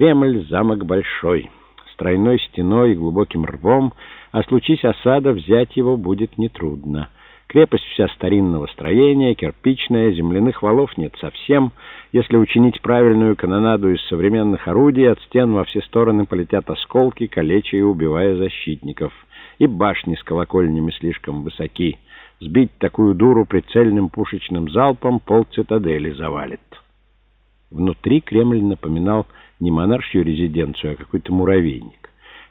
Кремль — замок большой, с тройной стеной и глубоким рвом, а случись осада, взять его будет нетрудно. Крепость вся старинного строения, кирпичная, земляных валов нет совсем. Если учинить правильную канонаду из современных орудий, от стен во все стороны полетят осколки, калеча и убивая защитников. И башни с колокольнями слишком высоки. Сбить такую дуру прицельным пушечным залпом пол цитадели завалит. Внутри Кремль напоминал не монаршью резиденцию, а какой-то муравейник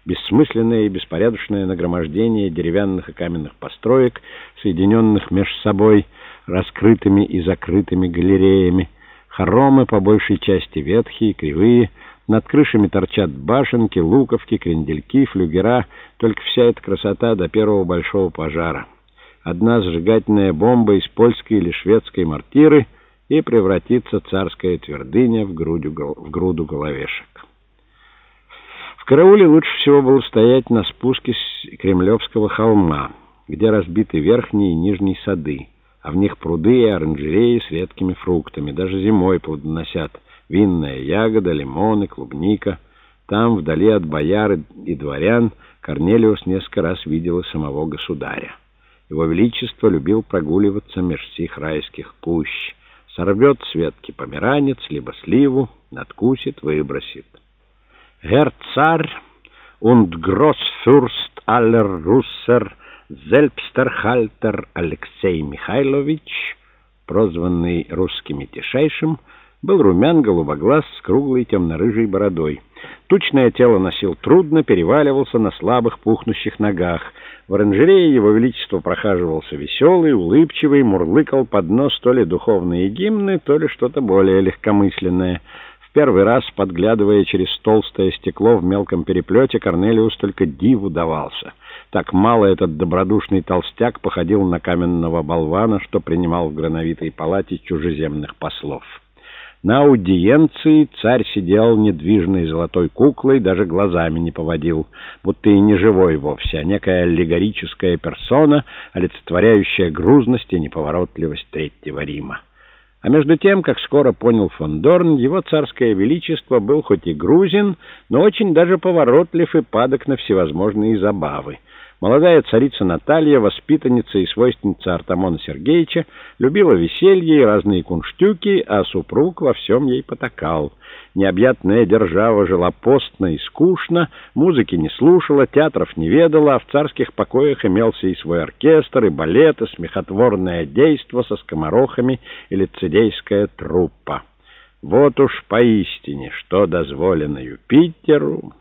бессмысленное и беспорядочное нагромождение деревянных и каменных построек, соединенных между собой раскрытыми и закрытыми галереями. Хоромы по большей части ветхие, кривые, над крышами торчат башенки, луковки, крендельки, флюгера, только вся эта красота до первого большого пожара. Одна зажигательная бомба из польской или шведской мортиры и превратится царская твердыня в, грудью, в груду головешек карауле лучше всего было стоять на спуске с Кремлевского холма, где разбиты верхние и нижние сады, а в них пруды и оранжереи с редкими фруктами. Даже зимой плодоносят винная ягода, лимоны, клубника. Там, вдали от бояр и дворян, Корнелиус несколько раз видел самого государя. Его Величество любил прогуливаться меж всех райских кущ. Сорвет с ветки померанец, либо сливу, надкусит, выбросит. Zar und Großfürst aller Russer, Selbsterhalter Алексей Михайлович, прозванный русскими тишайшим, был румян, голубоглаз, с круглой темно-рыжей бородой. Тучное тело носил трудно, переваливался на слабых пухнущих ногах. В оранжерее его величество прохаживался веселый, улыбчивый, мурлыкал под нос то ли духовные гимны, то ли что-то более легкомысленное — первый раз, подглядывая через толстое стекло в мелком переплете, Корнелиус только диву давался. Так мало этот добродушный толстяк походил на каменного болвана, что принимал в грановитой палате чужеземных послов. На аудиенции царь сидел недвижной золотой куклой, даже глазами не поводил, будто и не живой вовсе, а некая аллегорическая персона, олицетворяющая грузность и неповоротливость Третьего Рима. А между тем, как скоро понял фон Дорн, его царское величество был хоть и грузин, но очень даже поворотлив и падок на всевозможные забавы. Молодая царица Наталья, воспитанница и свойственница Артамона Сергеевича, любила веселье и разные кунштюки, а супруг во всем ей потакал. Необъятная держава жила постно и скучно, музыки не слушала, театров не ведала, а в царских покоях имелся и свой оркестр, и балет, и смехотворное действо со скоморохами и лицедейская труппа. Вот уж поистине, что дозволено Юпитеру...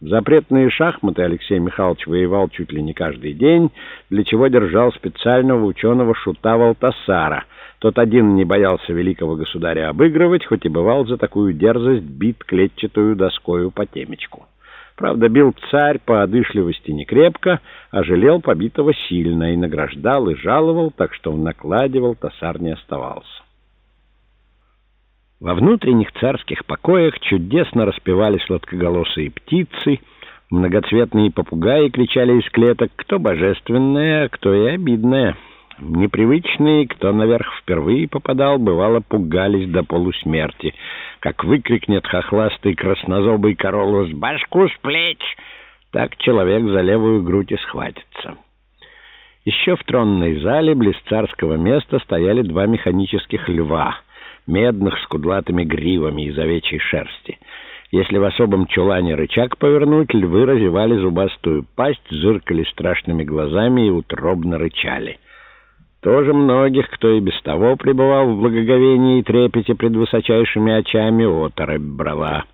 В запретные шахматы Алексей Михайлович воевал чуть ли не каждый день, для чего держал специального ученого шута Валтасара. Тот один не боялся великого государя обыгрывать, хоть и бывал за такую дерзость бит клетчатую доскою по темечку. Правда, бил царь по одышливости не крепко, а жалел побитого сильно и награждал, и жаловал, так что в накладе Валтасар не оставался. Во внутренних царских покоях чудесно распевали сладкоголосые птицы, многоцветные попугаи кричали из клеток, кто божественное, а кто и обидное. Непривычные, кто наверх впервые попадал, бывало, пугались до полусмерти. Как выкрикнет хохластый краснозобый королус «Башку с плеч!» так человек за левую грудь и схватится. Еще в тронной зале близ царского места стояли два механических льва — медных с кудлатыми гривами из овечьей шерсти. Если в особом чулане рычаг повернуть, львы разевали зубастую пасть, зыркали страшными глазами и утробно рычали. Тоже многих, кто и без того пребывал в благоговении и трепете пред высочайшими очами, оторопь брала.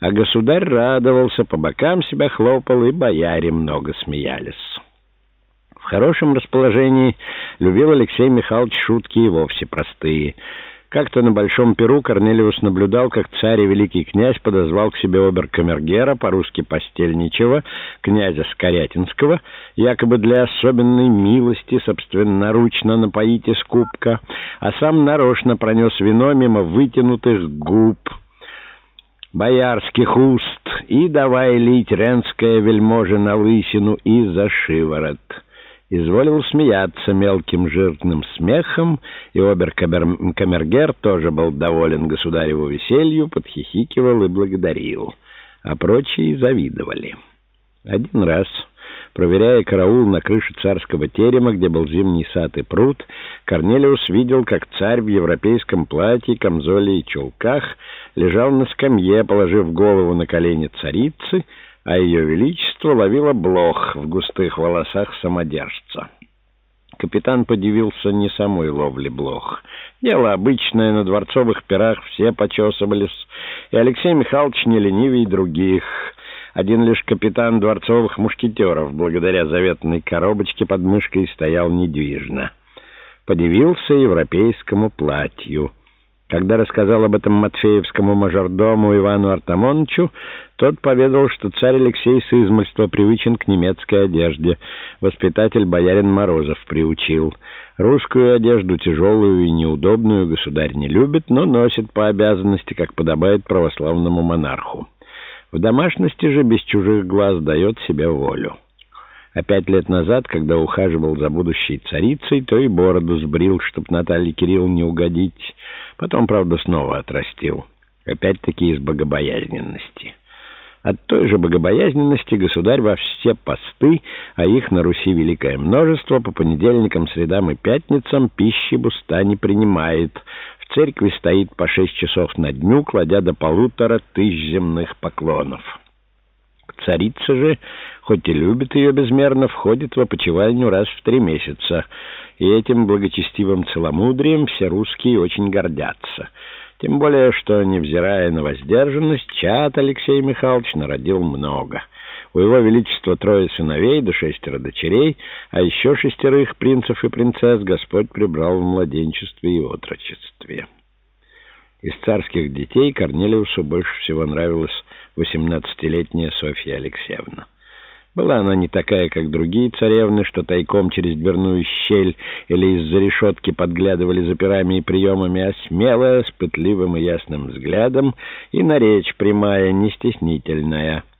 А государь радовался, по бокам себя хлопал, и бояре много смеялись. В хорошем расположении любил Алексей Михайлович шутки и вовсе простые — как-то на Большом Перу Корнелиус наблюдал, как царь и великий князь подозвал к себе оберкамергера, по-русски постельничего, князя Скорятинского, якобы для особенной милости собственноручно напоить из кубка, а сам нарочно пронес вино мимо вытянутых губ, боярских уст, и давай лить ренское вельможе на лысину и за шиворот. Изволил смеяться мелким жирным смехом, и обер-камергер тоже был доволен государеву веселью, подхихикивал и благодарил, а прочие завидовали. Один раз... Проверяя караул на крыше царского терема, где был зимний сад и пруд, Корнелиус видел, как царь в европейском платье, камзоле и чулках лежал на скамье, положив голову на колени царицы, а ее величество ловило блох в густых волосах самодержца. Капитан подивился не самой ловле блох. Дело обычное, на дворцовых пирах все почесывались, и Алексей Михайлович не ленивее других — один лишь капитан дворцовых мушкетеров, благодаря заветной коробочке под мышкой, стоял недвижно. Подивился европейскому платью. Когда рассказал об этом матфеевскому мажордому Ивану Артамоновичу, тот поведал, что царь Алексей с измольства привычен к немецкой одежде. Воспитатель боярин Морозов приучил. Русскую одежду, тяжелую и неудобную, государь не любит, но носит по обязанности, как подобает православному монарху. В домашности же без чужих глаз дает себе волю. А пять лет назад, когда ухаживал за будущей царицей, то и бороду сбрил, чтоб Наталье Кирилл не угодить. Потом, правда, снова отрастил. Опять-таки из богобоязненности. От той же богобоязненности государь во все посты, а их на Руси великое множество, по понедельникам, средам и пятницам пищи буста не принимает — в церкви стоит по шесть часов на дню, кладя до полутора тысяч земных поклонов. Царица же, хоть и любит ее безмерно, входит в опочивальню раз в три месяца, и этим благочестивым целомудрием все русские очень гордятся. Тем более, что, невзирая на воздержанность, чат Алексей Михайлович народил много — у его величества трое сыновей да шестеро дочерей, а еще шестерых принцев и принцесс Господь прибрал в младенчестве и отрочестве. Из царских детей Корнелиусу больше всего нравилась восемнадцатилетняя Софья Алексеевна. Была она не такая, как другие царевны, что тайком через дверную щель или из-за решетки подглядывали за пирами и приемами, а смелая, с пытливым и ясным взглядом, и на речь прямая, не стеснительная —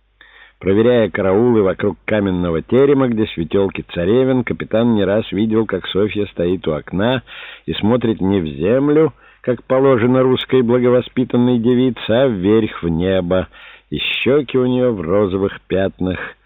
Проверяя караулы вокруг каменного терема, где светелки царевен, капитан не раз видел, как Софья стоит у окна и смотрит не в землю, как положено русской благовоспитанной девице, а вверх в небо, и щеки у нее в розовых пятнах —